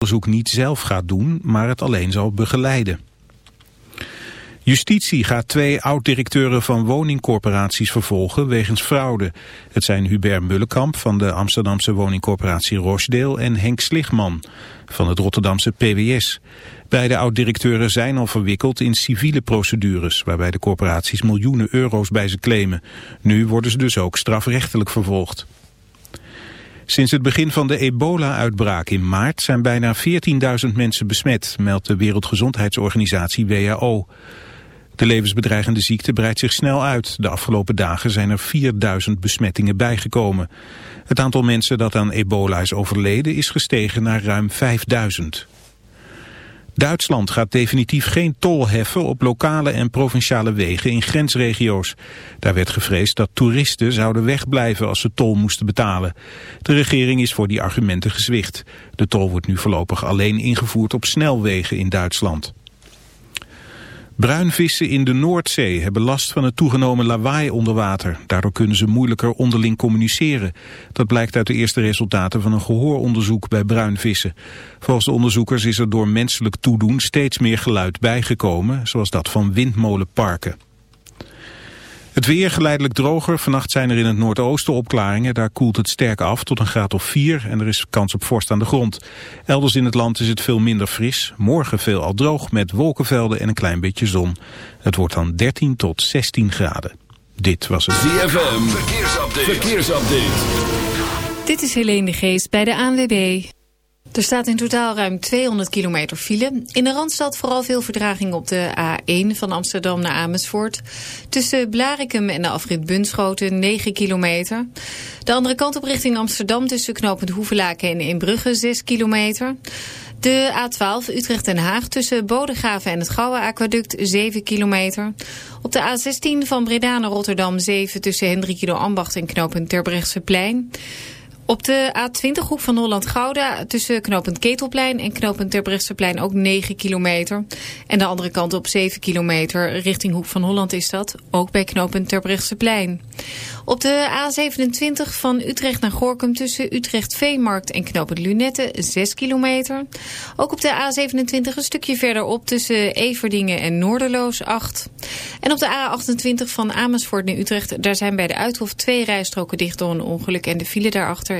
onderzoek niet zelf gaat doen, maar het alleen zal begeleiden. Justitie gaat twee oud-directeuren van woningcorporaties vervolgen wegens fraude. Het zijn Hubert Mullenkamp van de Amsterdamse woningcorporatie Rochdale en Henk Sligman van het Rotterdamse PWS. Beide oud-directeuren zijn al verwikkeld in civiele procedures waarbij de corporaties miljoenen euro's bij ze claimen. Nu worden ze dus ook strafrechtelijk vervolgd. Sinds het begin van de ebola-uitbraak in maart zijn bijna 14.000 mensen besmet, meldt de Wereldgezondheidsorganisatie WHO. De levensbedreigende ziekte breidt zich snel uit. De afgelopen dagen zijn er 4000 besmettingen bijgekomen. Het aantal mensen dat aan ebola is overleden is gestegen naar ruim 5000. Duitsland gaat definitief geen tol heffen op lokale en provinciale wegen in grensregio's. Daar werd gevreesd dat toeristen zouden wegblijven als ze tol moesten betalen. De regering is voor die argumenten gezwicht. De tol wordt nu voorlopig alleen ingevoerd op snelwegen in Duitsland. Bruinvissen in de Noordzee hebben last van het toegenomen lawaai onder water. Daardoor kunnen ze moeilijker onderling communiceren. Dat blijkt uit de eerste resultaten van een gehooronderzoek bij bruinvissen. Volgens de onderzoekers is er door menselijk toedoen steeds meer geluid bijgekomen, zoals dat van windmolenparken. Het weer geleidelijk droger. Vannacht zijn er in het noordoosten opklaringen. Daar koelt het sterk af tot een graad of 4 en er is kans op vorst aan de grond. Elders in het land is het veel minder fris. Morgen veel al droog met wolkenvelden en een klein beetje zon. Het wordt dan 13 tot 16 graden. Dit was het ZFM. Verkeersupdate. Verkeersupdate. Dit is Helene de Geest bij de ANWB. Er staat in totaal ruim 200 kilometer file. In de Randstad vooral veel verdraging op de A1 van Amsterdam naar Amersfoort. Tussen Blarikum en de afrit Bunschoten 9 kilometer. De andere kant op richting Amsterdam tussen knooppunt Hoevelaken en Inbrugge 6 kilometer. De A12 Utrecht-Den Haag tussen Bodegraven en het Gouwe Aquaduct 7 kilometer. Op de A16 van Breda naar Rotterdam 7 tussen Hendrik Ambacht en knooppunt Terbrechtseplein. Op de A20 hoek van Holland-Gouda tussen knooppunt Ketelplein en knooppunt Terbrechtseplein ook 9 kilometer. En de andere kant op 7 kilometer richting Hoek van Holland is dat, ook bij knooppunt Terbrechtseplein. Op de A27 van Utrecht naar Gorkum tussen Utrecht Veemarkt en knooppunt Lunette 6 kilometer. Ook op de A27 een stukje verderop tussen Everdingen en Noorderloos 8. En op de A28 van Amersfoort naar Utrecht, daar zijn bij de Uithof twee rijstroken dicht door een ongeluk en de file daarachter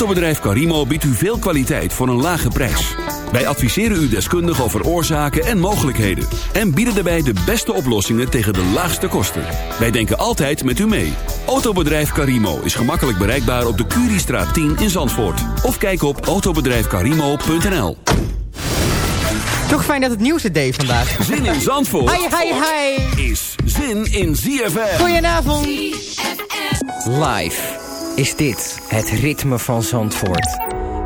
Autobedrijf Carimo biedt u veel kwaliteit voor een lage prijs. Wij adviseren u deskundig over oorzaken en mogelijkheden. En bieden daarbij de beste oplossingen tegen de laagste kosten. Wij denken altijd met u mee. Autobedrijf Carimo is gemakkelijk bereikbaar op de Curiestraat 10 in Zandvoort. Of kijk op autobedrijfcarimo.nl Toch fijn dat het nieuws het deed vandaag. Zin in Zandvoort Hi, hi, hi. is zin in ZFM. Goedenavond. Live is dit het ritme van Zandvoort.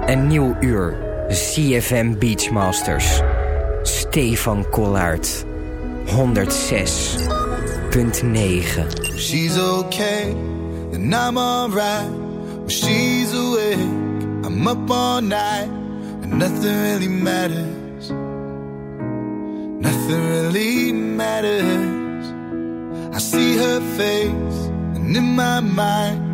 Een nieuw uur. CFM Beachmasters. Stefan Kollaert. 106.9. She's okay, then I'm alright. When she's awake, I'm up all night, and nothing really matters. Nothing really matters. I see her face, and in my mind,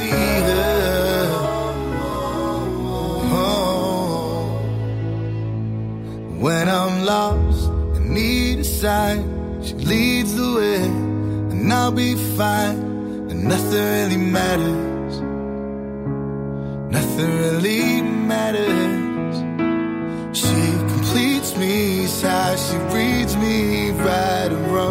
sign, she leads the way, and I'll be fine, and nothing really matters. Nothing really matters. She completes me, how she reads me right and wrong.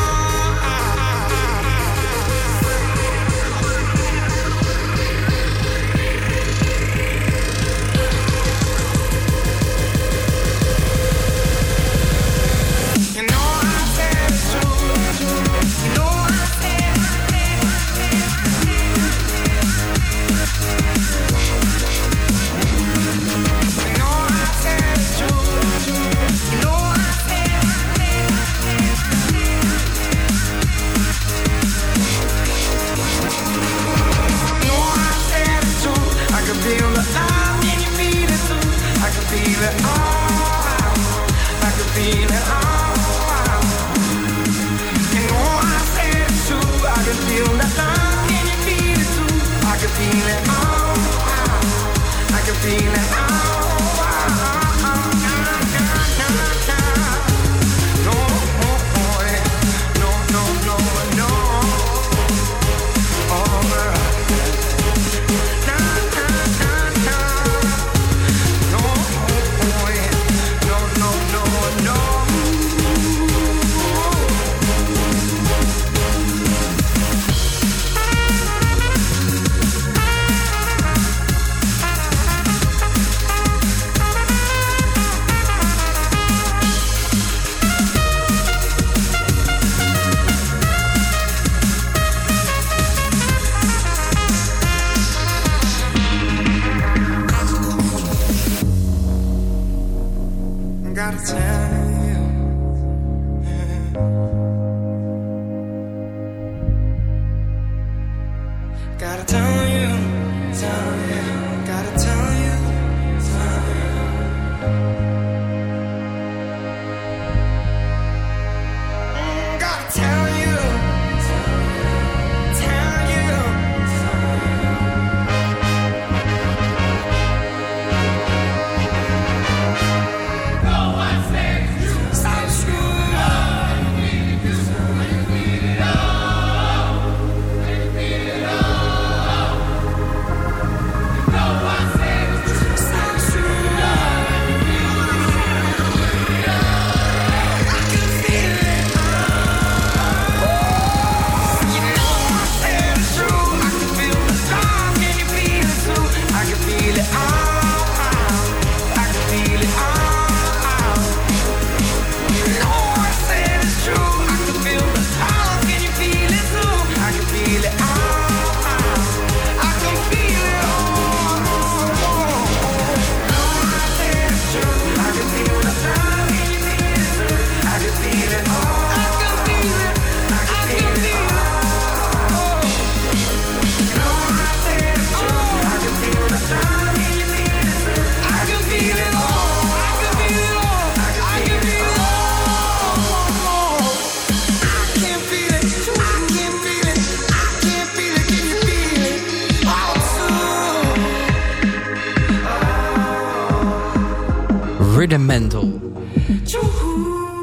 Rudimental.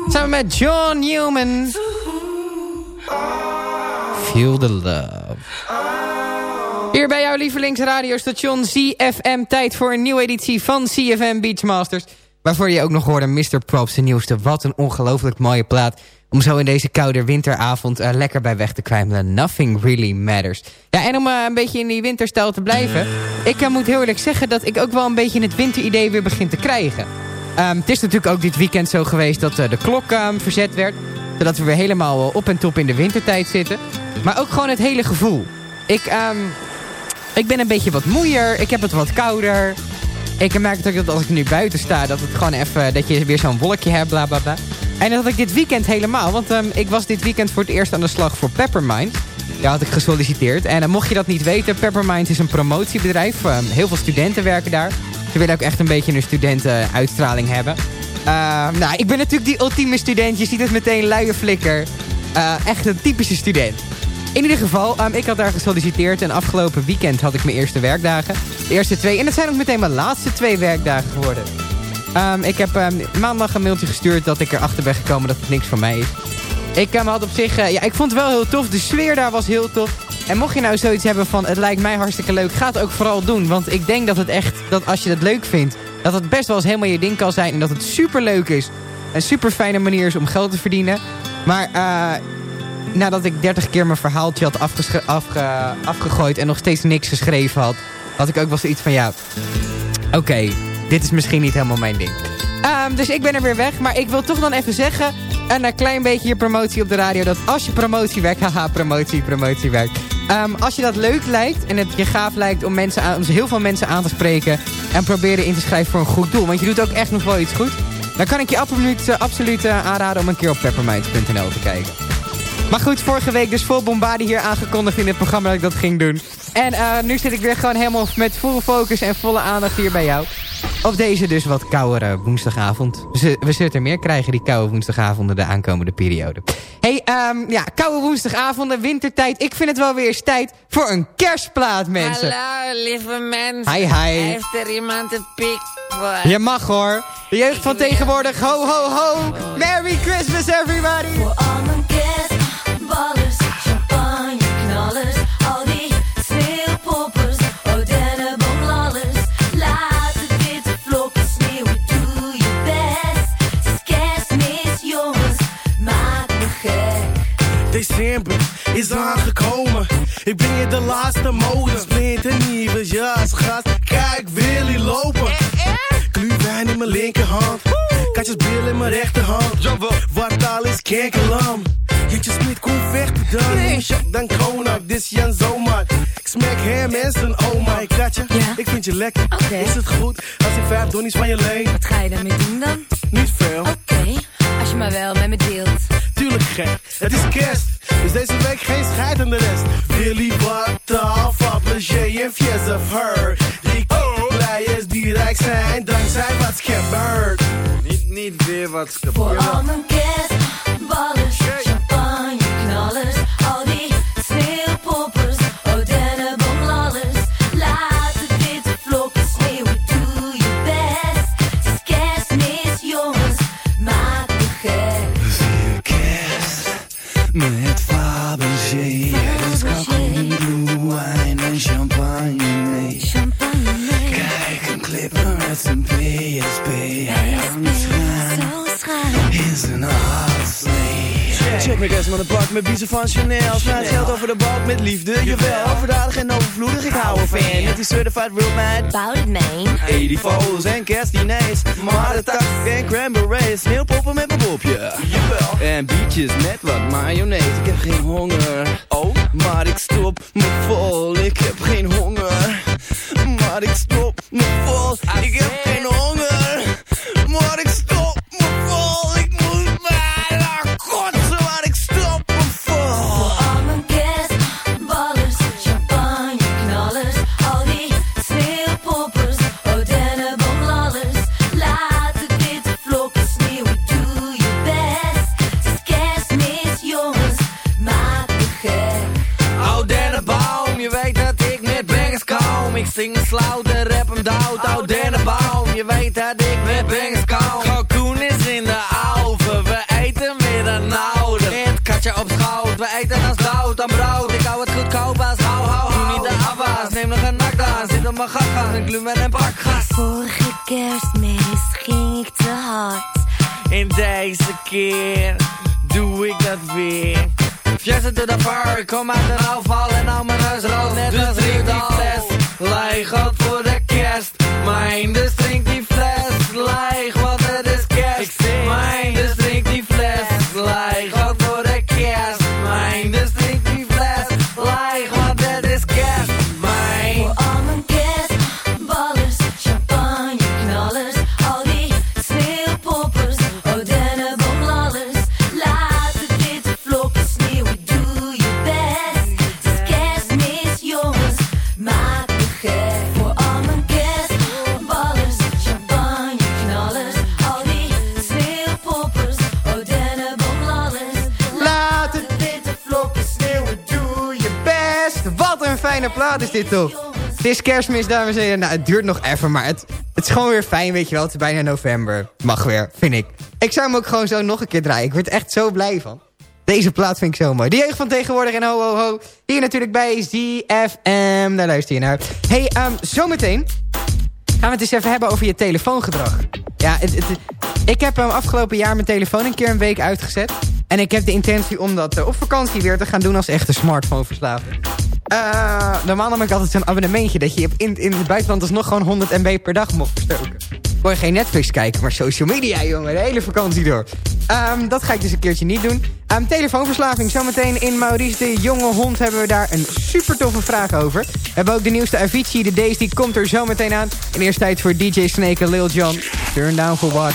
Samen met John Newman. Feel the love. Hier bij jouw lievelingsradiostation CFM. Tijd voor een nieuwe editie van CFM Beachmasters. Waarvoor je ook nog hoorde Mr. Props, de nieuwste. Wat een ongelooflijk mooie plaat. Om zo in deze koude winteravond eh, lekker bij weg te kwijmen. Nothing really matters. Ja, en om eh, een beetje in die winterstijl te blijven. Ik eh, moet heel eerlijk zeggen dat ik ook wel een beetje het winteridee weer begin te krijgen. Ehm, het is natuurlijk ook dit weekend zo geweest dat eh, de klok ehm, verzet werd. Zodat we weer helemaal eh, op en top in de wintertijd zitten. Maar ook gewoon het hele gevoel. Ik, ehm, ik ben een beetje wat moeier. Ik heb het wat kouder. Ik merk ook dat als ik nu buiten sta, dat het gewoon even, dat je weer zo'n wolkje hebt, bla bla bla. En dat had ik dit weekend helemaal, want ik was dit weekend voor het eerst aan de slag voor Peppermind. Daar had ik gesolliciteerd. En eh, mocht je dat niet weten, Peppermind is een promotiebedrijf. Heel veel studenten werken daar. Ze willen ook echt een beetje een studentenuitstraling hebben. Ehm, nou, ik ben natuurlijk die ultieme student. Je ziet het meteen luie flikker. Eh, echt een typische student. In ieder geval, ehm, ik had daar gesolliciteerd en afgelopen weekend had ik mijn eerste werkdagen. De eerste twee. En dat zijn ook meteen mijn laatste twee werkdagen geworden. Ehm, ik heb ehm, maandag een mailtje gestuurd dat ik erachter ben gekomen dat het niks voor mij is. Ik had op zich, eh, ja, ik vond het wel heel tof. De sfeer daar was heel tof. En mocht je nou zoiets hebben van, het lijkt mij hartstikke leuk, ga het ook vooral doen. Want ik denk dat het echt, dat als je het leuk vindt, dat het best wel eens helemaal je ding kan zijn. En dat het super leuk is. Een super fijne manier is om geld te verdienen. Maar eh, nadat ik 30 keer mijn verhaaltje had afge- afgegooid en nog steeds niks geschreven had, had ik ook wel zoiets van, ja, oké, dit is misschien niet helemaal mijn ding. Ehm, dus ik ben er weer weg, maar ik wil toch dan even zeggen, en een klein beetje je promotie op de radio, dat als je promotiewerk, haha, promotie, Ehm, als je dat leuk lijkt en het je gaaf lijkt om, mensen aan, om heel veel mensen aan te spreken en proberen in te schrijven voor een goed doel, want je doet ook echt nog wel iets goed, dan kan ik je absoluut, eh, absoluut eh, aanraden om een keer op pepperminds.nl te kijken. Maar goed, vorige week dus vol bombardie hier aangekondigd in het programma dat ik dat ging doen. En eh, nu zit ik weer gewoon helemaal met volle focus en volle aandacht hier bij jou. Op deze dus wat koudere woensdagavond. We, zul- we zullen er meer krijgen, die koude woensdagavonden de aankomende periode. hey, ehm, ja, koude woensdagavonden, wintertijd. Ik vind het wel weer eens tijd voor een kerstplaat, mensen. Hallo, lieve mensen. Hi, hi. Heeft er iemand een pik voor? Je mag hoor. De jeugd van tegenwoordig, ho, ho, ho. Merry Christmas, everybody. Voor al mijn kerstballers, December is aangekomen. Ik breng je de laatste mode. Splinter nieuwe jas, gast. Kijk, Willy lopen. Gluwijn in mijn linkerhand. Katjes bil in mijn rechterhand. Wat al is kerkelam. Jeetje Smit, kom vechten dan. Nee. dan Konak, dit Jan Zomaar. Ik smek hem en zijn oma. Ik katje, ik vind je lekker. Is het goed als ik vijf donnies van je leen? Wat ga je daarmee doen dan? Niet veel. Oké, als je maar wel met me deelt. Tuurlijk gek, het is kerst. Dus deze week geen scheid aan de rest. Willy, wat de afval. briefjes of her. Die players die rijk zijn dankzij wat gebeurt. Niet, niet weer wat Voor al mijn Me kerst met een pak met biezen van Chanel. Smijt geld over de balk met liefde, jawel. Overdadig en overvloedig, ik hou ervan. Met die certified real. Bout it, man. 80 foto's en kerstdiners. Maar de tak en cranberries. Sneeuwpoppen met mijn bobje. Jawel. En bietjes met wat mayonaise. Ik heb geen honger. Oh, maar ik stop me vol. Ik heb geen honger. Maar ik stop me vol. Ik heb geen honger. Maar ik stop je weet dat ik met bangers kom. Kalkoen is in de ouve, we eten weer een oude. Het katje op schoot, we eten als dood aan brood. Ik hou het goedkoop als hou, hou, hou. Doe niet de afwas, neem nog een nakdaas. Zit op mijn gakgas, een glumen en pakgas. Vorige kerstmis ging ik te hard. En deze keer doe ik dat weer. Fiesta to the bar, kom uit de afval en nou mijn huis rood. Net dus als fles, leeg op voor de. Mijn dus drink fles, plaat is dit toch? Het is kerstmis, dames en heren. Nou, het duurt nog even, maar het, het is gewoon weer fijn, weet je wel. Het is bijna november. Mag weer, vind ik. Ik zou hem ook gewoon zo nog een keer draaien. Ik word echt zo blij van. Deze plaat vind ik zo mooi. De jeugd van tegenwoordig en ho ho ho. Hier natuurlijk bij ZFM. Daar luister je naar. hey, um, zometeen gaan we het eens even hebben over je telefoongedrag. Ja, het, ik heb um, afgelopen jaar mijn telefoon een keer een week uitgezet. En ik heb de intentie om dat uh, op vakantie weer te gaan doen als echte smartphone verslaafde. Uh, normaal nam ik altijd zo'n abonnementje... dat je in, in het buitenland alsnog gewoon 100 MB per dag mocht verstoken. Kon je geen Netflix kijken, maar social media, jongen. De hele vakantie door. Um, dat ga ik dus een keertje niet doen. Um, telefoonverslaving. Zometeen in Maurice de Jonge Hond hebben we daar een super toffe vraag over. We hebben ook de nieuwste Avicii. De Days komt er zometeen aan. En eerst tijd voor DJ Snake en Lil Jon. Turn down for what?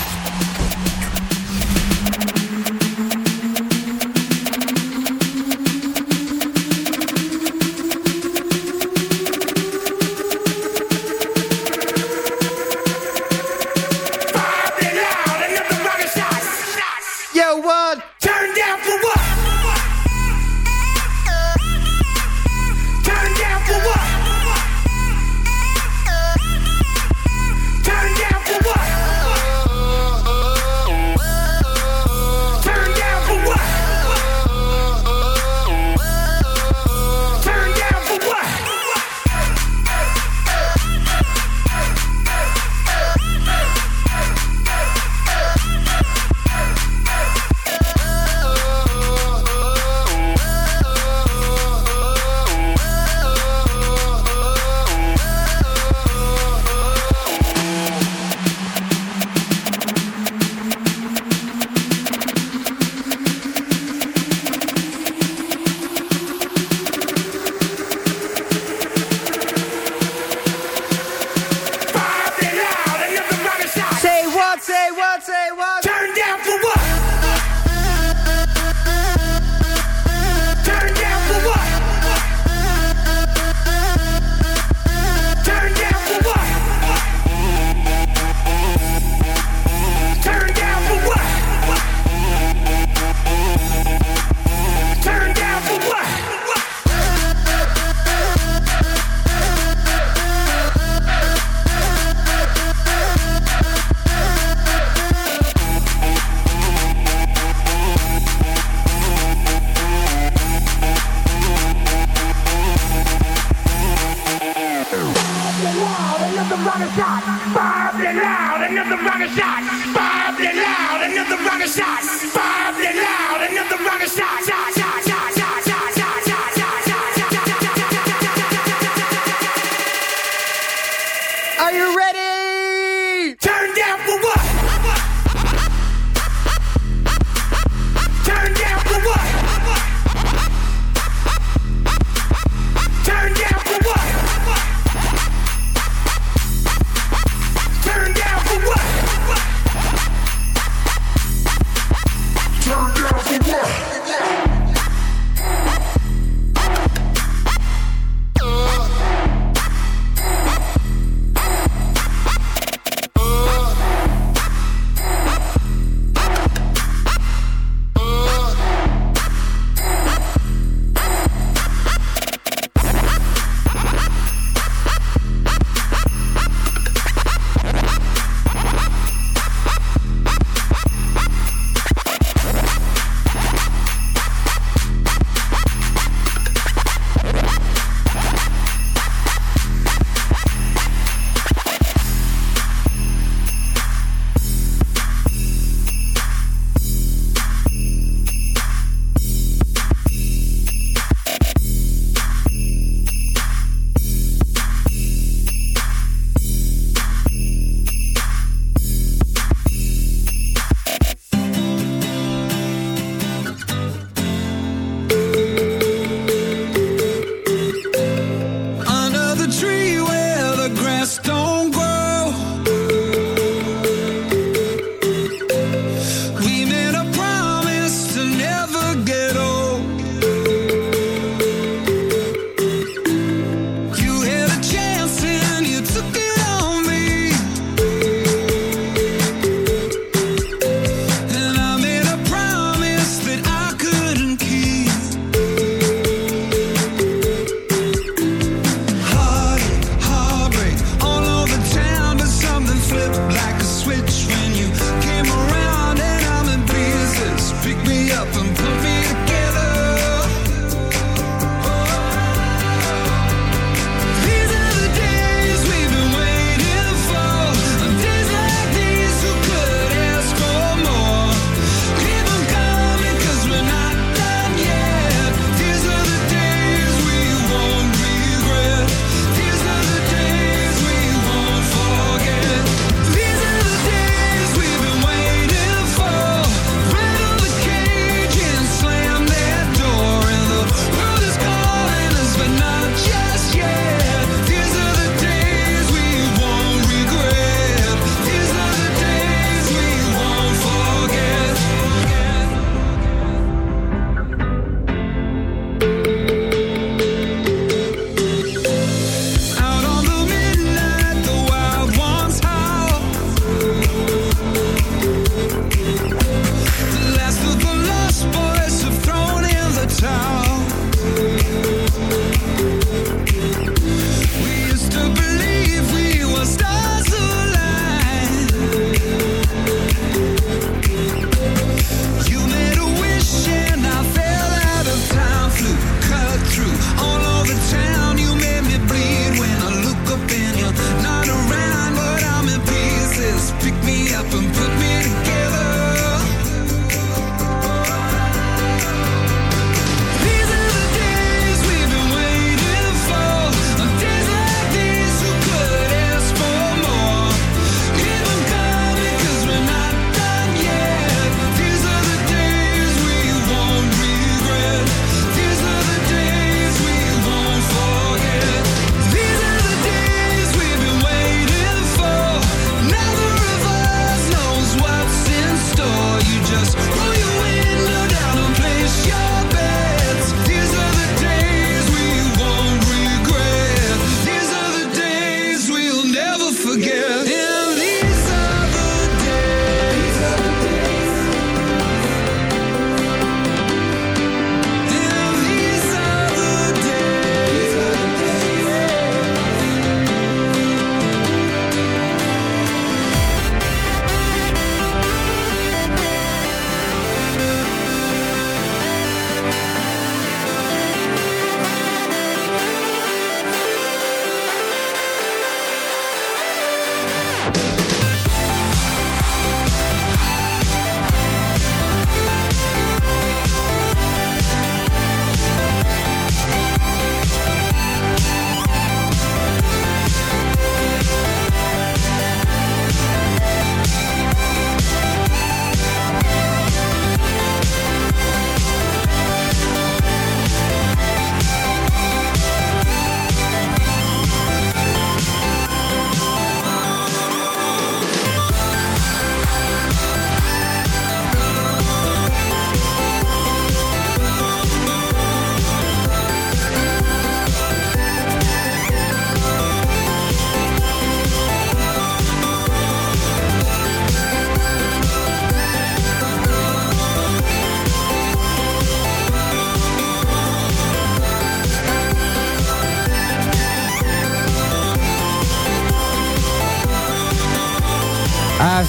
Look!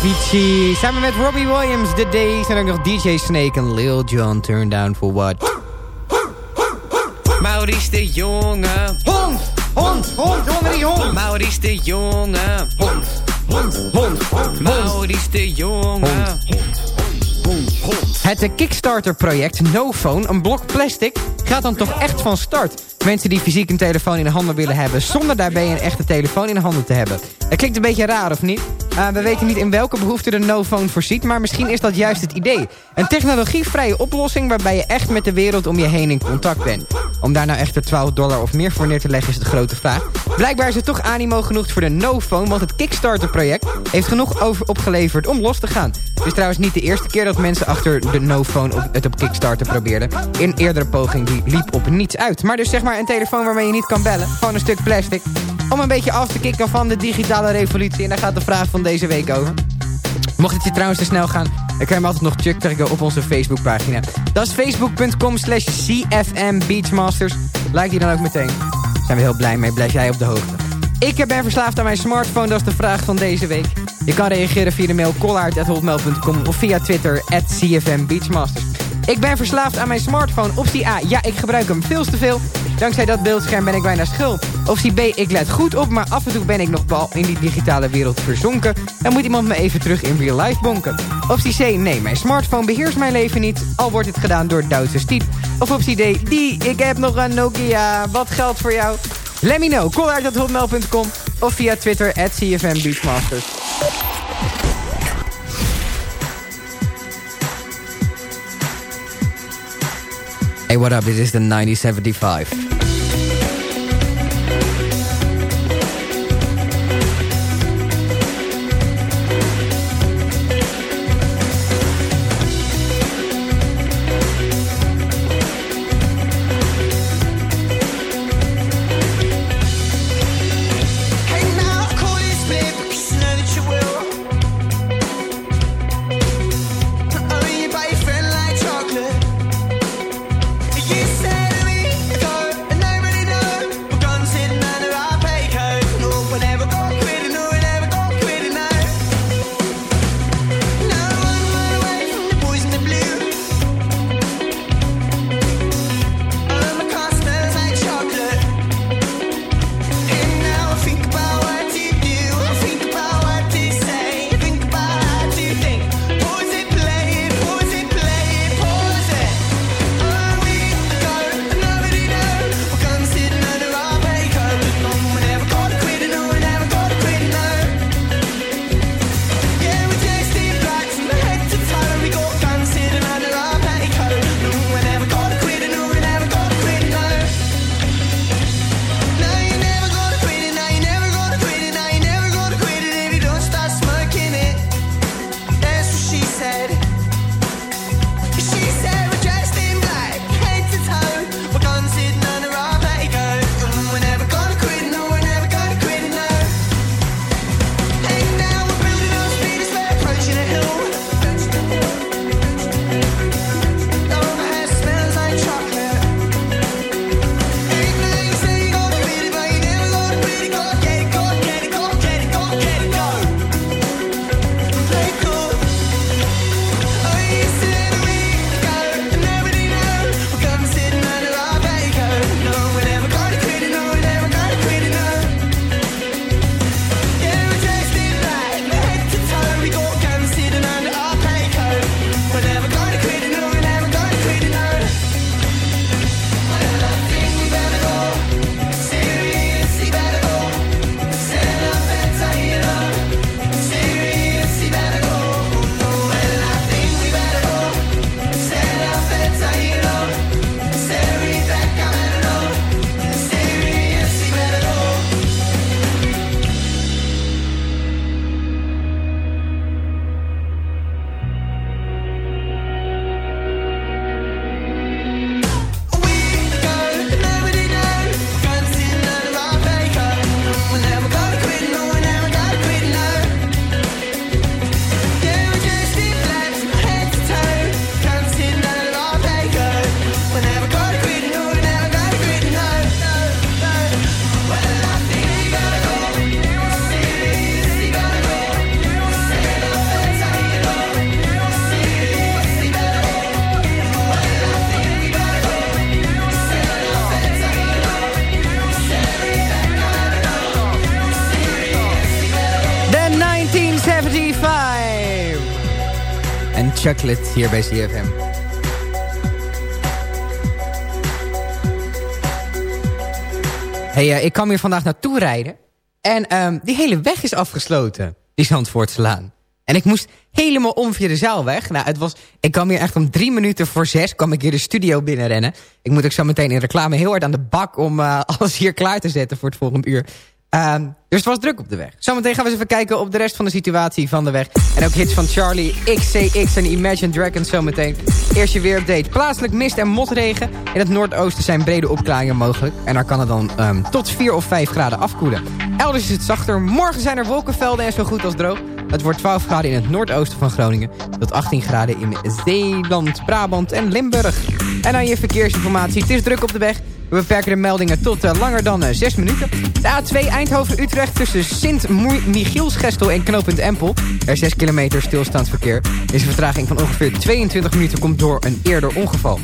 Avicii. Samen met Robbie Williams, The Days. En ook nog DJ Snake en Lil Jon. Turn down for what? Maurice de Jonge. Hond! Hond! Hond! Onder die hond! Maurice de Jonge. Hond! Hond! Hond! Maurice de Jonge. Het Kickstarter-project No Phone, een blok plastic, gaat dan toch echt van start. Mensen die fysiek een telefoon in de handen willen hebben... zonder daarbij een echte telefoon in de handen te hebben. Het klinkt een beetje raar, of niet? Uh, we weten niet in welke behoefte de No Phone voorziet... maar misschien is dat juist het idee. Een technologievrije oplossing waarbij je echt met de wereld om je heen in contact bent. Om daar nou echt er 12 dollar of meer voor neer te leggen is de grote vraag. Blijkbaar is er toch animo genoeg voor de No Phone... want het Kickstarter-project heeft genoeg over opgeleverd om los te gaan. Het is trouwens niet de eerste keer dat mensen achter de No Phone op, het op Kickstarter probeerden. In eerdere poging die liep op niets uit. Maar dus zeg maar een telefoon waarmee je niet kan bellen. Gewoon een stuk plastic. Om een beetje af te kicken van de digitale revolutie. En daar gaat de vraag van deze week over. Mocht het je trouwens te snel gaan, dan kan je hem altijd nog checken op onze Facebookpagina. Dat is facebook.com slash CFM Beachmasters. Like die dan ook meteen. Daar zijn we heel blij mee. Blijf jij op de hoogte. Ik ben verslaafd aan mijn smartphone, dat is de vraag van deze week. Je kan reageren via de mail kollaard.hotmail.com of via Twitter at CFM Beachmasters. Ik ben verslaafd aan mijn smartphone. Optie A, ja, ik gebruik hem veel te veel. Dankzij dat beeldscherm ben ik bijna schuld. Optie B, ik let goed op, maar af en toe ben ik nog bal in die digitale wereld verzonken. Dan moet iemand me even terug in real life bonken. Optie C, nee, mijn smartphone beheerst mijn leven niet. Al wordt het gedaan door Duitse stiet. Of optie D, die, ik heb nog een Nokia. Wat geldt voor jou? Let me know, kollaard.hotmail.com of via Twitter at CFM. Hey, what up? This is the 9075. En chocolate hier bij CFM. Hey, eh, ik kwam hier vandaag naartoe rijden. En ehm, die hele weg is afgesloten. Die Zandvoortslaan. En ik moest helemaal om via de zaalweg. Nou, het was, ik kwam hier echt om drie minuten voor zes... kwam ik hier de studio binnenrennen. Ik moet ook zo meteen in reclame heel hard aan de bak... om eh, alles hier klaar te zetten voor het volgende uur. Ehm, dus het was druk op de weg. Zometeen gaan we eens even kijken op de rest van de situatie van de weg. En ook hits van Charlie, XCX en Imagine Dragons zometeen. Eerst je weerupdate. Plaatselijk mist en motregen. In het noordoosten zijn brede opklaringen mogelijk. En daar kan het dan ehm, tot 4 of 5 graden afkoelen. Elders is het zachter. Morgen zijn er wolkenvelden en zo goed als droog. Het wordt 12 graden in het noordoosten van Groningen. Tot 18 graden in Zeeland, Brabant en Limburg. En dan je verkeersinformatie. Het is druk op de weg. We beperken de meldingen tot eh, langer dan eh, 6 minuten. De A2 Eindhoven-Utrecht tussen Sint-Michielsgestel en knooppunt Empel. Er is 6 kilometer stilstandsverkeer. Deze vertraging van ongeveer 22 minuten komt door een eerder ongeval.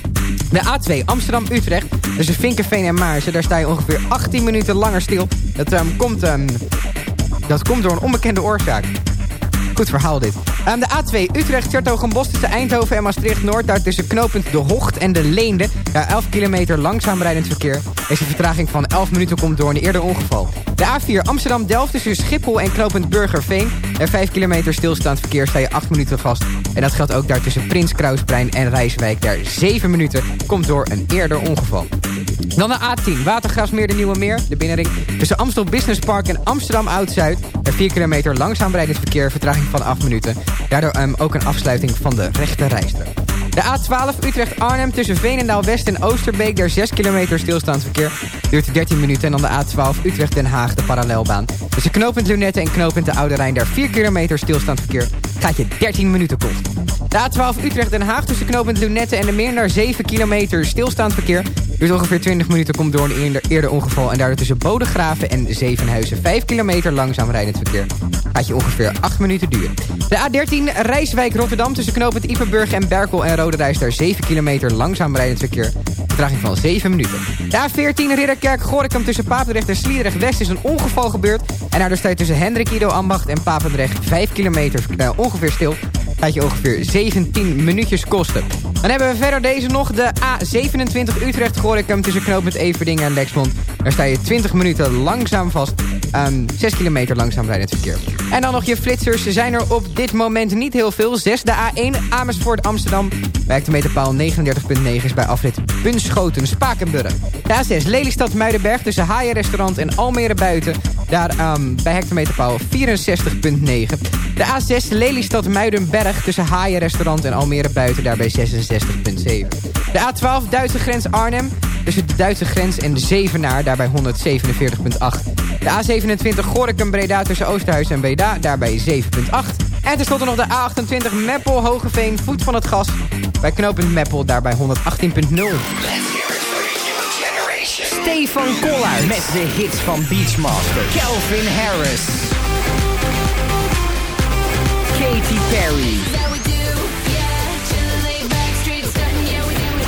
De A2 Amsterdam-Utrecht tussen Vinkenveen en Maarsen. Daar sta je ongeveer 18 minuten langer stil. Dat, ehm, komt, ehm, dat komt door een onbekende oorzaak. Goed verhaal dit. Aan de A2 Utrecht, Tjertogenbos tussen Eindhoven en Maastricht-Noord. Daar tussen knooppunt De Hocht en De Leende. Daar 11 kilometer langzaam rijdend verkeer. Deze vertraging van 11 minuten komt door een eerder ongeval. De A4 Amsterdam-Delft tussen Schiphol en knooppunt Burgerveen. Daar 5 kilometer stilstaand verkeer sta je 8 minuten vast. En dat geldt ook daar tussen Prins Krausplein en Rijswijk. Daar 7 minuten komt door een eerder ongeval. Dan de A10, Watergraafsmeer de Nieuwe Meer, de binnenring. Tussen Amstel Business Park en Amsterdam Oud-Zuid. Er 4 kilometer langzaam rijdend verkeer, vertraging van 8 minuten. Daardoor ehm, ook een afsluiting van de rechte rijstrook. De A12 Utrecht-Arnhem tussen Veenendaal-West en Oosterbeek. Daar 6 kilometer stilstaand verkeer. Duurt 13 minuten. En dan de A12 Utrecht-Den Haag, de parallelbaan. Tussen knooppunt Lunette en knooppunt de Oude Rijn. Daar 4 kilometer stilstaand verkeer. Gaat je 13 minuten kosten. De A12 Utrecht-Den Haag tussen knooppunt Lunette en de Meer. Daar 7 kilometer stilstaand verkeer. Duurt ongeveer 20 minuten. Komt door een eerder, ongeval. En daardoor tussen Bodegraven en Zevenhuizen. 5 kilometer langzaam rijdend verkeer. Gaat je ongeveer 8 minuten duren. De A13 Rijswijk-Rotterdam tussen knooppunt Ipenburg en Berkel en Rode. Daar 7 kilometer langzaam rijdend verkeer. Vertraging van 7 minuten. De A14 Ridderkerk-Gorinchem tussen Papendrecht en Sliedrecht-West is een ongeval gebeurd. En daardoor staat tussen Hendrik Ido Ambacht en Papendrecht 5 kilometer eh, ongeveer stil. Gaat je ongeveer 17 minuutjes kosten. Dan hebben we verder deze nog. De A27 Utrecht-Gorinchem tussen knooppunt Everdingen en Lexmond. Daar sta je 20 minuten langzaam vast. Ehm 6 kilometer langzaam rijdend verkeer. En dan nog je flitsers. Er zijn er op dit moment niet heel veel. 6 de A1 Amersfoort Amsterdam. Bij hectometerpaal 39.9 is bij afrit Bunschoten Spakenburg. De A6 Lelystad Muidenberg tussen Haaien Restaurant en Almere Buiten. Daar ehm, bij hectometerpaal 64.9. De A6 Lelystad Muidenberg tussen Haaien Restaurant en Almere Buiten. Daar bij 66.7. De A12 Duitse grens Arnhem. Tussen de Duitse grens en de Zevenaar. Daarbij 147.8. De A27 Gorinchem Breda tussen Oosterhuis en Breda. Daarbij 7.8. En tenslotte nog de A28 Meppel Hogeveen Voet van het Gas. Bij knooppunt Meppel daarbij 118.0. Stefan Koller met de hits van Beachmaster. Calvin Harris. Katy Perry.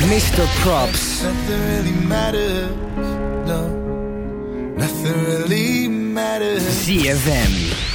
Mr. Props. Nothing really matters. No. Nothing really matters. ZFM.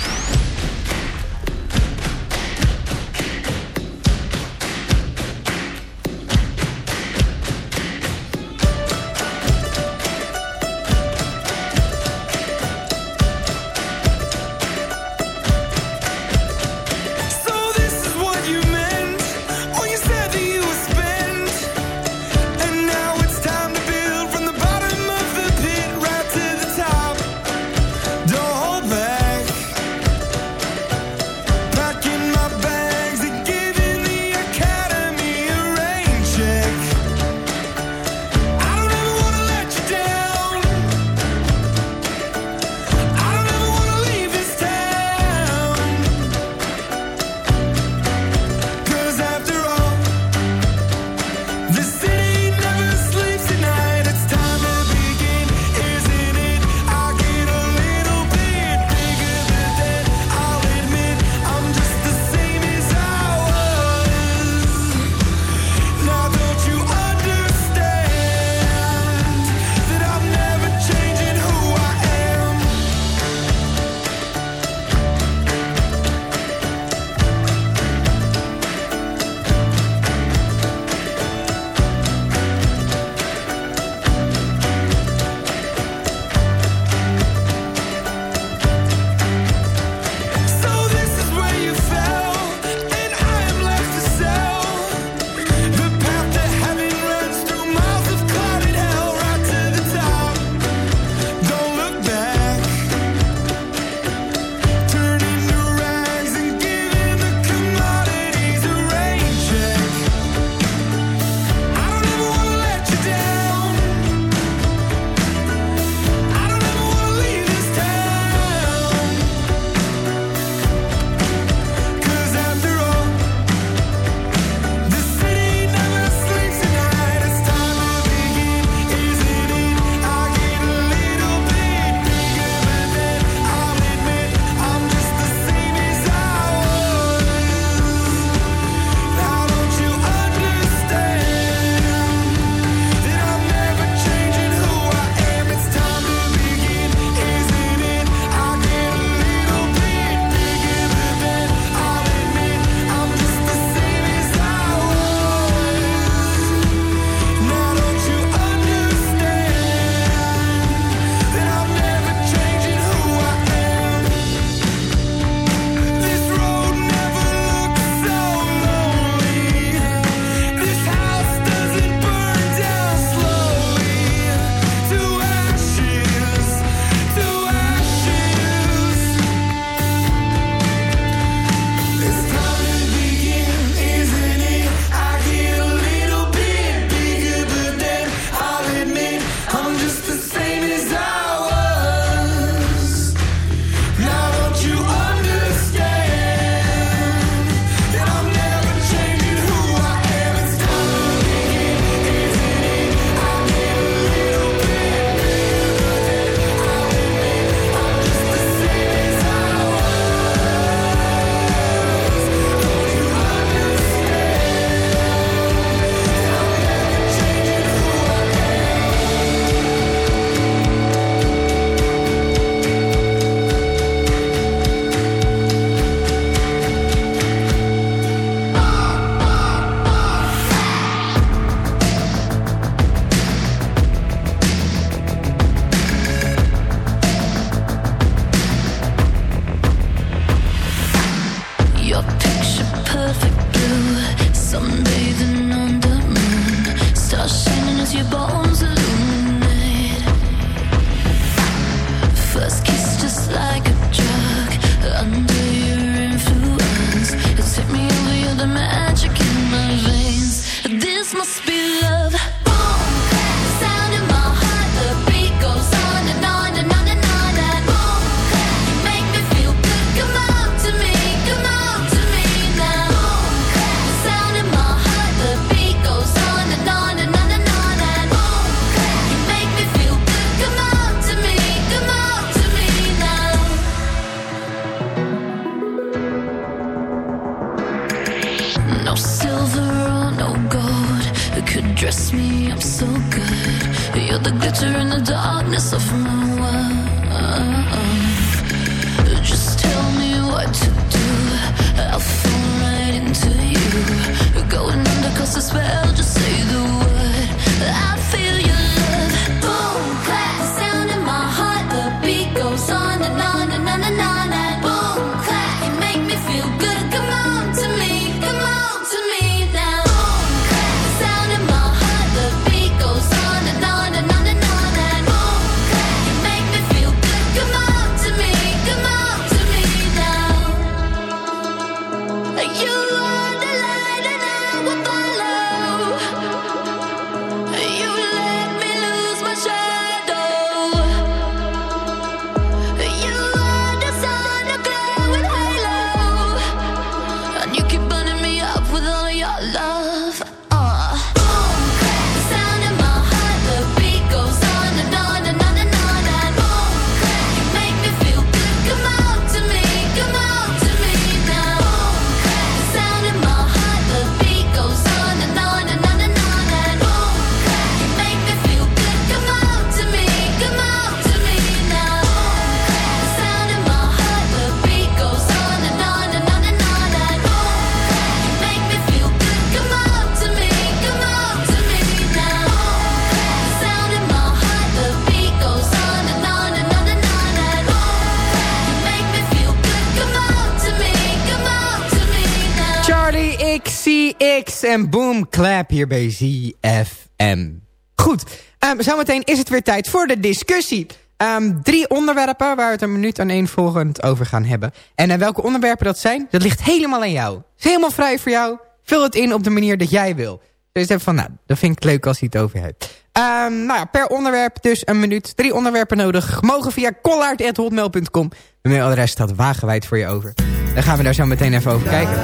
En Boom Clap hier bij ZFM. Goed, um, zometeen is het weer tijd voor de discussie. Ehm, drie onderwerpen waar we het een minuut aan één volgend over gaan hebben. En uh, welke onderwerpen dat zijn, dat ligt helemaal aan jou. Is helemaal vrij voor jou. Vul het in op de manier dat jij wil. Dus even van, nou, dat vind ik leuk als hij het over hebt. Um, nou ja, per onderwerp dus een minuut. Drie onderwerpen nodig. Mogen via kollaard.hotmail.com. De mailadres staat wagenwijd voor je over. Dan gaan we daar zo meteen even over kijken.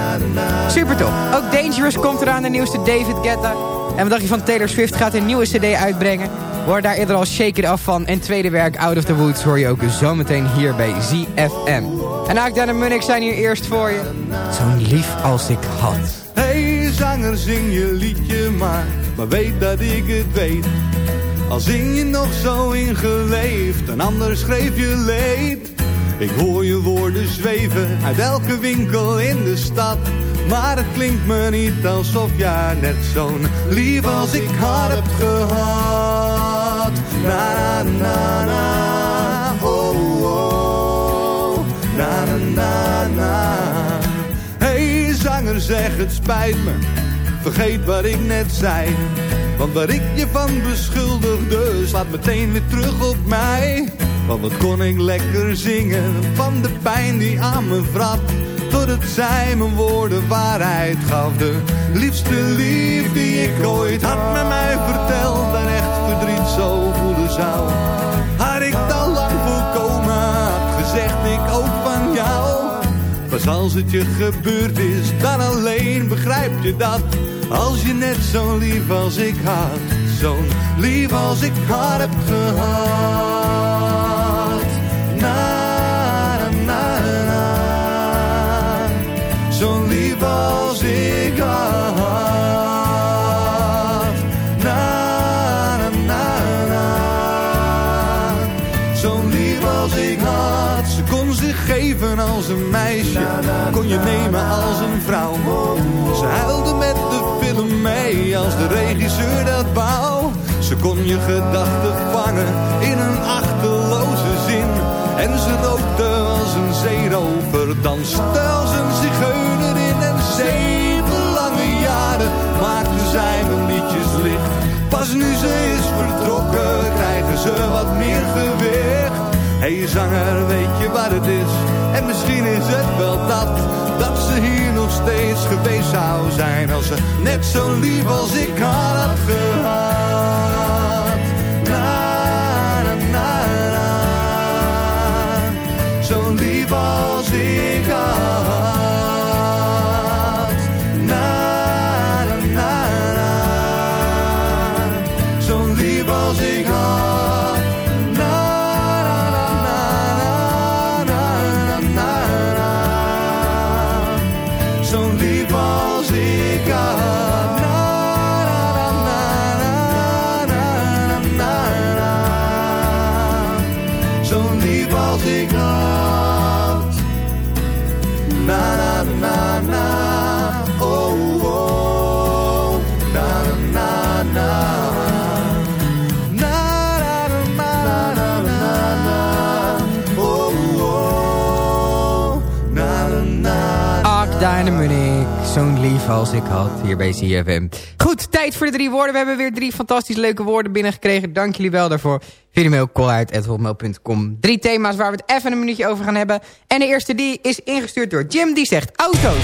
Super top. Ook Dangerous komt eraan, de nieuwste David Guetta. En wat dacht je van Taylor Swift gaat een nieuwe cd uitbrengen. Hoor daar eerder al Shake It af van. En tweede werk Out of the Woods hoor je ook zometeen hier bij ZFM. En Akda en Munnik zijn hier eerst voor je. Zo'n lief als ik had. Hey zanger, zing je liedje maar, maar weet dat ik het weet. Al zing je nog zo ingeleefd, een ander schreef je leed. Ik hoor je woorden zweven uit elke winkel in de stad. Maar het klinkt me niet alsof jij net zo'n lief als ik had gehad. Na na na na, oh oh, na na na na. Hey zanger zeg het spijt me, vergeet wat ik net zei. Want waar ik je van beschuldigde, slaat meteen weer terug op mij. Want wat kon ik lekker zingen, van de pijn die aan me vrat. Tot het zij mijn woorden waarheid gaf. De liefste lief die ik ooit had met mij verteld. En echt verdriet zo voelen zou. Had ik dan lang voorkomen, had gezegd ik ook van jou. Pas als het je gebeurd is, dan alleen begrijp je dat. Als je net zo lief als ik had, zo'n lief als ik had heb gehad. Ik had. Na, na, na, na. Zo'n lief als ik had. Ze kon zich geven als een meisje. Kon je nemen als een vrouw. Ze huilde met de film mee als de regisseur dat wou. Ze kon je gedachten vangen in een achterloze zin. En ze rookte als een zeerover, danste als een zigeuner in. En jaren maakte zij mijn liedjes licht. Pas nu ze is vertrokken, krijgen ze wat meer gewicht. Hé hey zanger, weet je wat het is? En misschien is het wel dat, dat ze hier nog steeds geweest zou zijn. Als ze net zo lief als ik had gehad. Na, na, na, na. Zo lief als ik als ik had hier bij CFM. Goed, tijd voor de drie woorden. We hebben weer drie fantastisch leuke woorden binnengekregen. Dank jullie wel daarvoor. Via mail calluit.hotmail.com. Drie thema's waar we het even een minuutje over gaan hebben. En de eerste die is ingestuurd door Jim. Die zegt auto's.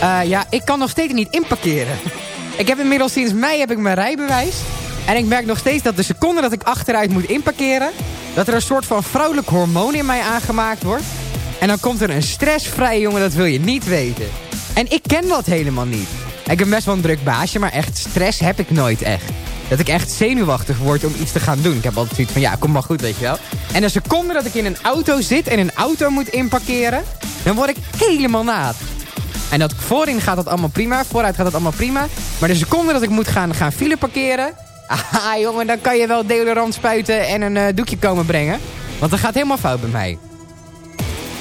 Eh, ja, ik kan nog steeds niet inparkeren. ik heb inmiddels sinds mei heb ik mijn rijbewijs. En ik merk nog steeds dat de seconde dat ik achteruit moet inparkeren... dat er een soort van vrouwelijk hormoon in mij aangemaakt wordt. En dan komt er een stressvrije jongen, dat wil je niet weten. En ik ken dat helemaal niet. Ik ben best wel een druk baasje, maar echt stress heb ik nooit echt. Dat ik echt zenuwachtig word om iets te gaan doen. Ik heb altijd zoiets van, ja, kom maar goed, weet je wel. En de seconde dat ik in een auto zit en een auto moet inparkeren... dan word ik helemaal naad. En dat voorin gaat dat allemaal prima, vooruit gaat dat allemaal prima. Maar de seconde dat ik moet gaan, gaan file parkeren... Ah, jongen, dan kan je wel deodorant spuiten en een eh, doekje komen brengen. Want dat gaat helemaal fout bij mij.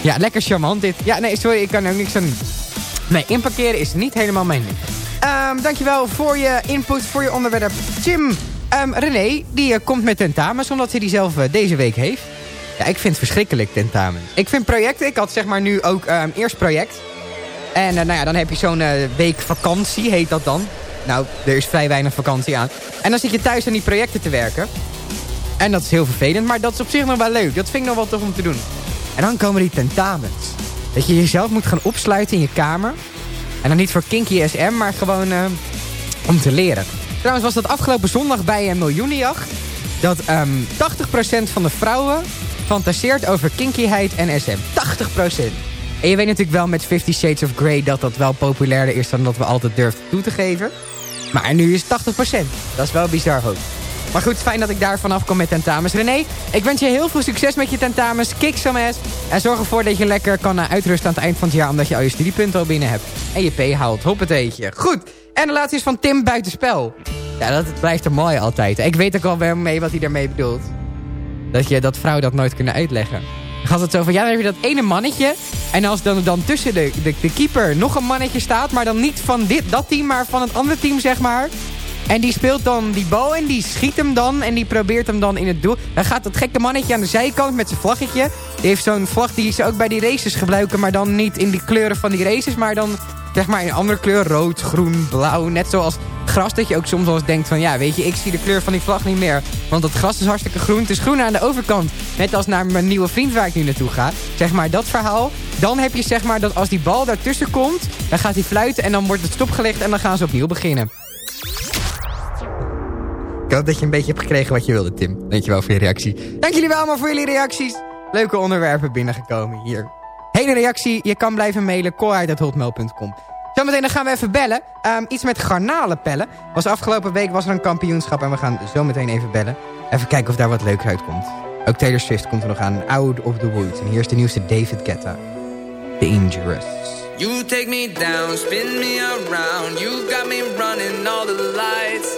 Ja, lekker charmant dit. Ja, nee, sorry, ik kan er ook niks aan. Nee, inparkeren is niet helemaal mijn ding. Ehm, dankjewel voor je input, voor je onderwerp. Jim, ehm, René, die eh, komt met tentamens, omdat hij die zelf eh, deze week heeft. Ja, ik vind het verschrikkelijk, tentamen. Ik vind projecten, ik had zeg maar nu ook ehm, eerst project. En eh, nou ja, dan heb je zo'n week vakantie, heet dat dan. Nou, er is vrij weinig vakantie aan. En dan zit je thuis aan die projecten te werken. En dat is heel vervelend, maar dat is op zich nog wel leuk. Dat vind ik nog wel tof om te doen. En dan komen die tentamens. Dat je jezelf moet gaan opsluiten in je kamer. En dan niet voor kinky SM, maar gewoon eh, om te leren. Trouwens was dat afgelopen zondag bij een miljoenenjacht... dat ehm 80% van de vrouwen fantaseert over kinkyheid en SM. 80%. En je weet natuurlijk wel met Fifty Shades of Grey... dat dat wel populairder is dan dat we altijd durfden toe te geven. Maar nu is het 80%. Dat is wel bizar hoog. Maar goed, fijn dat ik daar vanaf kom met tentamens. René, ik wens je heel veel succes met je tentamens. Kick some ass. En zorg ervoor dat je lekker kan eh, uitrusten aan het eind van het jaar... omdat je al je studiepunten al binnen hebt. En je P haalt. Hoppateetje. Goed. En de laatste is van Tim Buitenspel. Ja, dat blijft er mooi altijd. Ik weet ook al wel mee wat hij daarmee bedoelt. Dat je dat vrouwen dat nooit kunnen uitleggen. Dan gaat het zo van, ja, dan heb je dat ene mannetje. En als dan, dan tussen de, de, de keeper nog een mannetje staat... maar dan niet van dit, dat team, maar van het andere team, zeg maar... En die speelt dan die bal en die schiet hem dan. En die probeert hem dan in het doel. Dan gaat dat gekke mannetje aan de zijkant met zijn vlaggetje. Die heeft zo'n vlag die ze ook bij die races gebruiken. Maar dan niet in die kleuren van die races. Maar dan zeg maar in een andere kleur. Rood, groen, blauw. Net zoals gras. Dat je ook soms wel eens denkt van... Ja, weet je, ik zie de kleur van die vlag niet meer. Want dat gras is hartstikke groen. Het is groen aan de overkant. Net als naar mijn nieuwe vriend waar ik nu naartoe ga. Zeg maar dat verhaal. Dan heb je zeg maar dat als die bal daartussen komt... Dan gaat hij fluiten en dan wordt het stopgelegd. En dan gaan ze opnieuw beginnen. Ik hoop dat je een beetje hebt gekregen wat je wilde, Tim. Dankjewel voor je reactie. Dank jullie wel allemaal voor jullie reacties. Leuke onderwerpen binnengekomen hier. Hele reactie, je kan blijven mailen. callheidt.hotmail.com Zometeen dan gaan we even bellen. Ehm, iets met garnalenpellen. Was afgelopen week was er een kampioenschap en we gaan zometeen even bellen. Even kijken of daar wat leuks uitkomt. Ook Taylor Swift komt er nog aan. Out of the Woods. En hier is de nieuwste David Guetta. Dangerous. You take me down, spin me around. You got me running all the lights.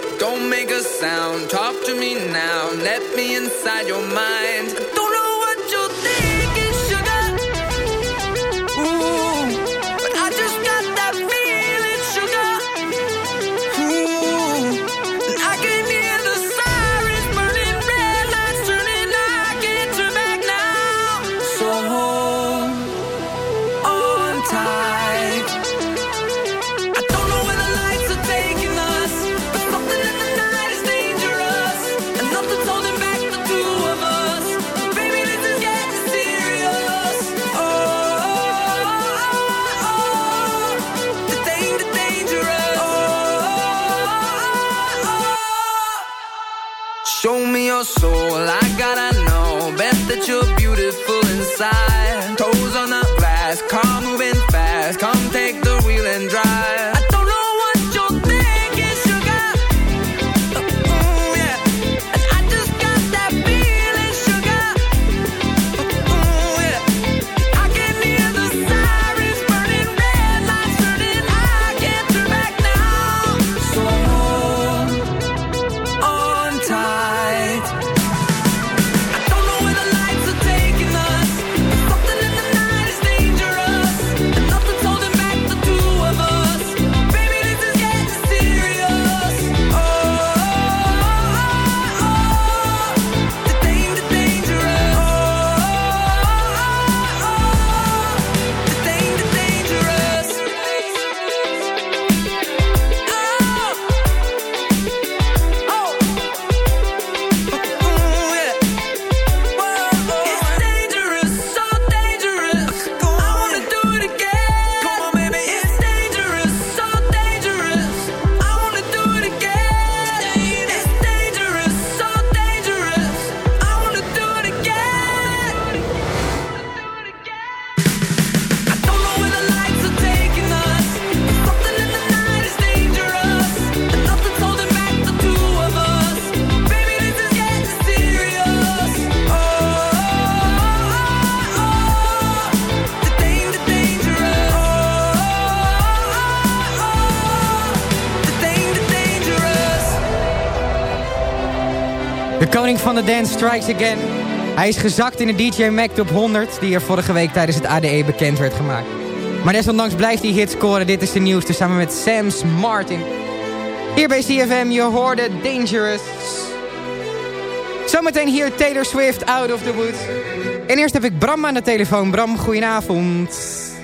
Sound, talk to me now. Let me inside your mind. Don't koning van de dance strikes again. Hij is gezakt in de DJ Mac Top 100... die er vorige week tijdens het ADE bekend werd gemaakt. Maar desondanks blijft hij hit scoren. Dit is de nieuwste samen met Sam Martin. Hier bij CFM, je hoorde Dangerous. Zometeen hier Taylor Swift, Out of the Woods. En eerst heb ik Bram aan de telefoon. Bram, goedenavond.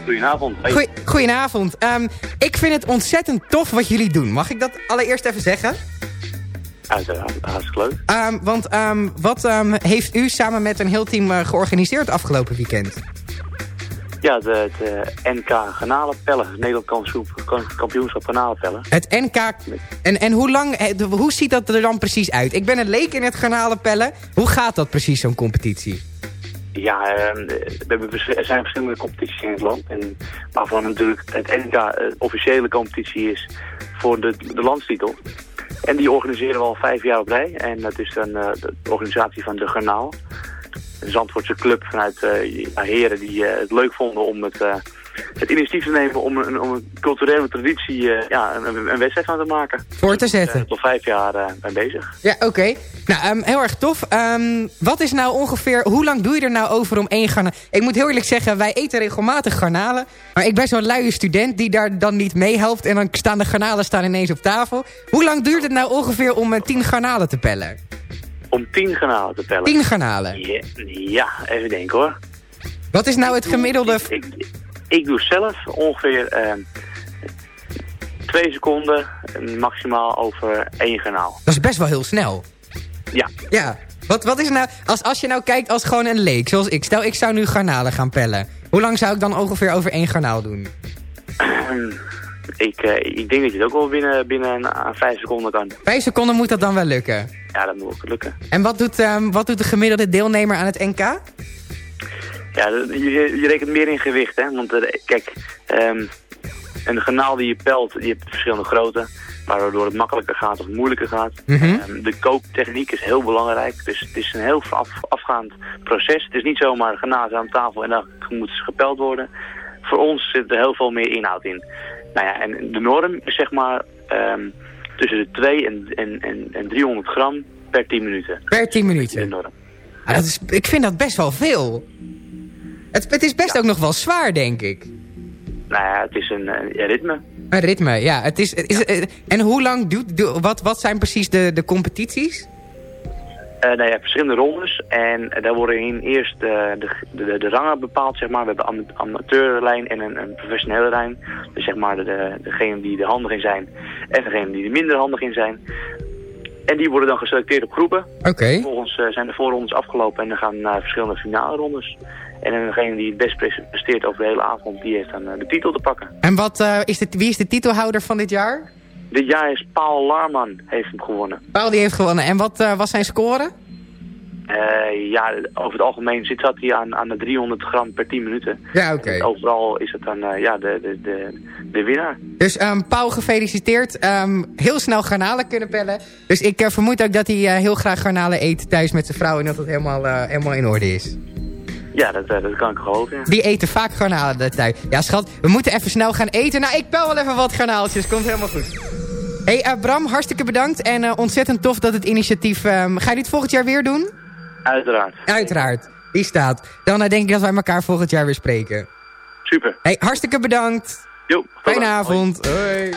Goedenavond. Hey. Goeie- goedenavond. Ehm, ik vind het ontzettend tof wat jullie doen. Mag ik dat allereerst even zeggen? Uiteraard, hartstikke leuk. Ehm, want ehm, wat ehm, heeft u samen met een heel team eh, georganiseerd afgelopen weekend? Ja, de, eh, NK Garnalenpellen. Het Nederland kampioenschap, Garnalenpellen. Het NK... En, en hoe, lang, eh, de- hoe ziet dat er dan precies uit? Ik ben een leek in het garnalenpellen. Hoe gaat dat precies, zo'n competitie? Ja, er zijn verschillende competities in het land. En waarvan natuurlijk het NK eh, officiële competitie is voor de, de landstitel. En die organiseren we al vijf jaar op rij. En dat is dan eh, de organisatie van de Garnaal. Een Zandvoortse club vanuit eh, heren die eh, het leuk vonden om het, het initiatief te nemen om een, om een culturele traditie eh, ja, een, een wedstrijd van te maken. Voor te zetten. Ik ben al vijf jaar eh, mee bezig. Ja, oké. Nou, ehm, heel erg tof. Ehm, wat is nou ongeveer... Hoe lang doe je er nou over om één garnaal... Ik moet heel eerlijk zeggen, wij eten regelmatig garnalen. Maar ik ben zo'n luie student die daar dan niet meehelpt. En dan staan de garnalen staan ineens op tafel. Hoe lang duurt het nou ongeveer om eh, tien garnalen te pellen? Om tien garnalen te pellen. Tien garnalen? Ja, ja, even denken hoor. Wat is nou het gemiddelde... Ik, ik doe zelf ongeveer eh, twee seconden maximaal over één garnaal. Dat is best wel heel snel. Ja. Ja. Wat, wat is nou... Als, als je nou kijkt als gewoon een leek, zoals ik. Stel, ik zou nu garnalen gaan pellen. Hoe lang zou ik dan ongeveer over één garnaal doen? ik, eh, ik denk dat je het ook wel binnen, binnen aan vijf seconden kan. Vijf seconden moet dat dan wel lukken. Ja, dat moet ook lukken. En wat doet, ehm, wat doet de gemiddelde deelnemer aan het NK? Ja, je, je rekent meer in gewicht, hè. Want eh, kijk, ehm, een garnaal die je pelt, die heeft verschillende grootte. Waardoor het makkelijker gaat of moeilijker gaat. Mhm. Ehm, de kooktechniek is heel belangrijk. Dus het is een heel af, afgaand proces. Het is niet zomaar garnalen aan tafel en dan moet ze gepeld worden. Voor ons zit er heel veel meer inhoud in. Nou ja, en de norm is zeg maar ehm, tussen de 2 en, en, en, en 300 gram per 10 minuten. Per 10 minuten? De norm. Ah, dat is, ik vind dat best wel veel. Het, het is best ook nog wel zwaar, denk ik. Nou ja, het is een, eh, een ritme. Een ritme, ja. Het is, het is, eh, en hoe lang doe- wat, wat zijn precies de, de competities? Eh nou ja, verschillende rondes. En eh, daar worden in eerst eh, de, de, de rangen bepaald, zeg maar. We hebben een amateurlijn en een, een professionele lijn. Dus zeg maar de, de, degene die er handig in zijn en degene die er minder handig in zijn. En die worden dan geselecteerd op groepen. Oké. Vervolgens eh, zijn de voorrondes afgelopen en dan gaan naar verschillende finale rondes. En dan degene die het best pres- presteert over de hele avond, die heeft dan eh, de titel te pakken. En wat, eh, is de, wie is de titelhouder van dit jaar? Dit jaar is Paul Larman heeft hem gewonnen. Paul die heeft gewonnen. En wat eh, was zijn score? Ja, over het algemeen zit zat hij aan, aan de 300 gram per 10 minuten. Ja, oké. Overal is het dan ja, de, de, de, de winnaar. Dus ehm Paul, gefeliciteerd. Ehm, heel snel garnalen kunnen pellen. Dus ik vermoed ook dat hij heel graag garnalen eet thuis met zijn vrouw. En dat het helemaal, helemaal in orde is. Ja, dat, eh, dat kan ik geloven. Ja. Die eten vaak garnalen de thuis. Ja, schat, we moeten even snel gaan eten. Nou, ik pel wel even wat garnaaltjes. Komt helemaal goed. hey, eh, Bram, hartstikke bedankt. En eh, ontzettend tof dat het initiatief... ehm, ga je dit volgend jaar weer doen? Uiteraard. Uiteraard. Die staat. Dan denk ik dat wij elkaar volgend jaar weer spreken. Super. hey, hartstikke bedankt. Jo, Fijne avond. Hoi.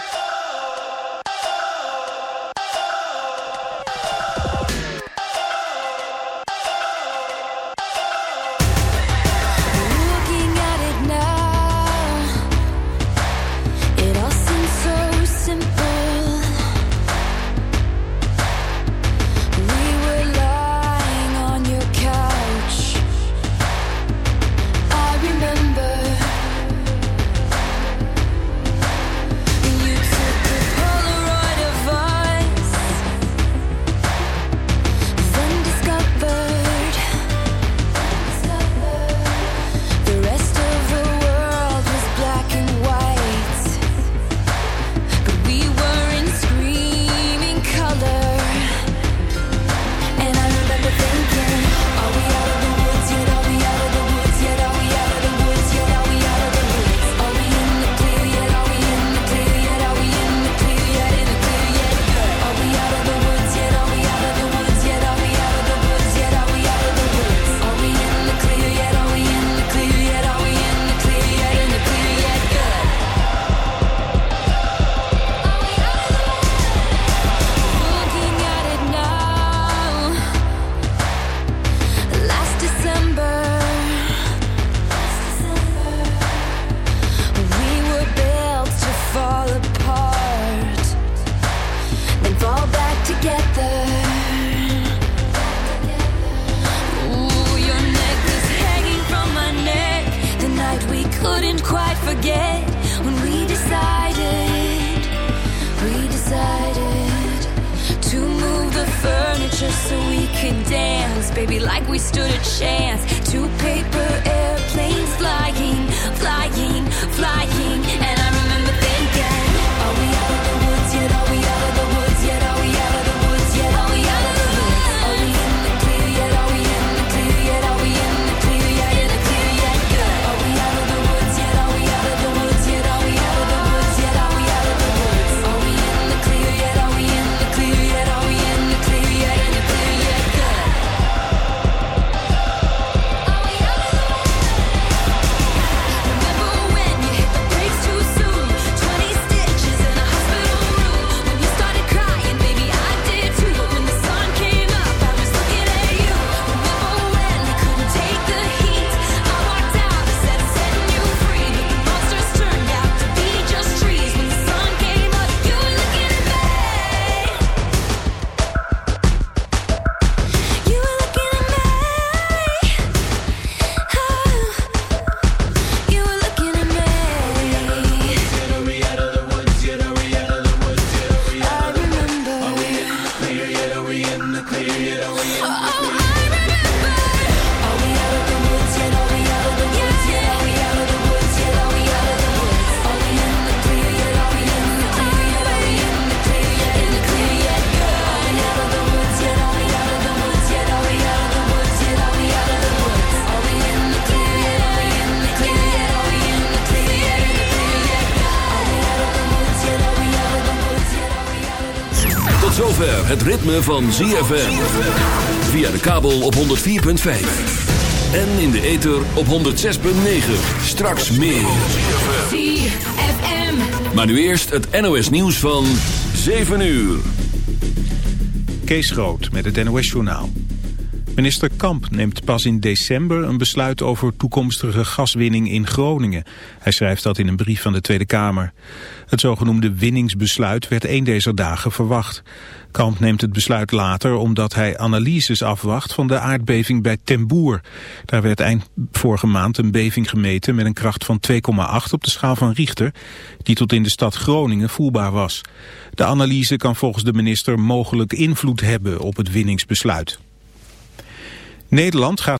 van ZFM. Via de kabel op 104.5. En in de ether op 106.9. Straks meer. ZFM. Maar nu eerst het NOS nieuws van 7 uur. Kees Groot met het NOS Journaal. Minister Kamp neemt pas in december een besluit over toekomstige gaswinning in Groningen. Hij schrijft dat in een brief van de Tweede Kamer. Het zogenoemde winningsbesluit werd een deze dagen verwacht. Kamp neemt het besluit later omdat hij analyses afwacht van de aardbeving bij Temboer. Daar werd eind vorige maand een beving gemeten met een kracht van 2,8 op de schaal van Richter, die tot in de stad Groningen voelbaar was. De analyse kan volgens de minister mogelijk invloed hebben op het winningsbesluit. Nederland gaat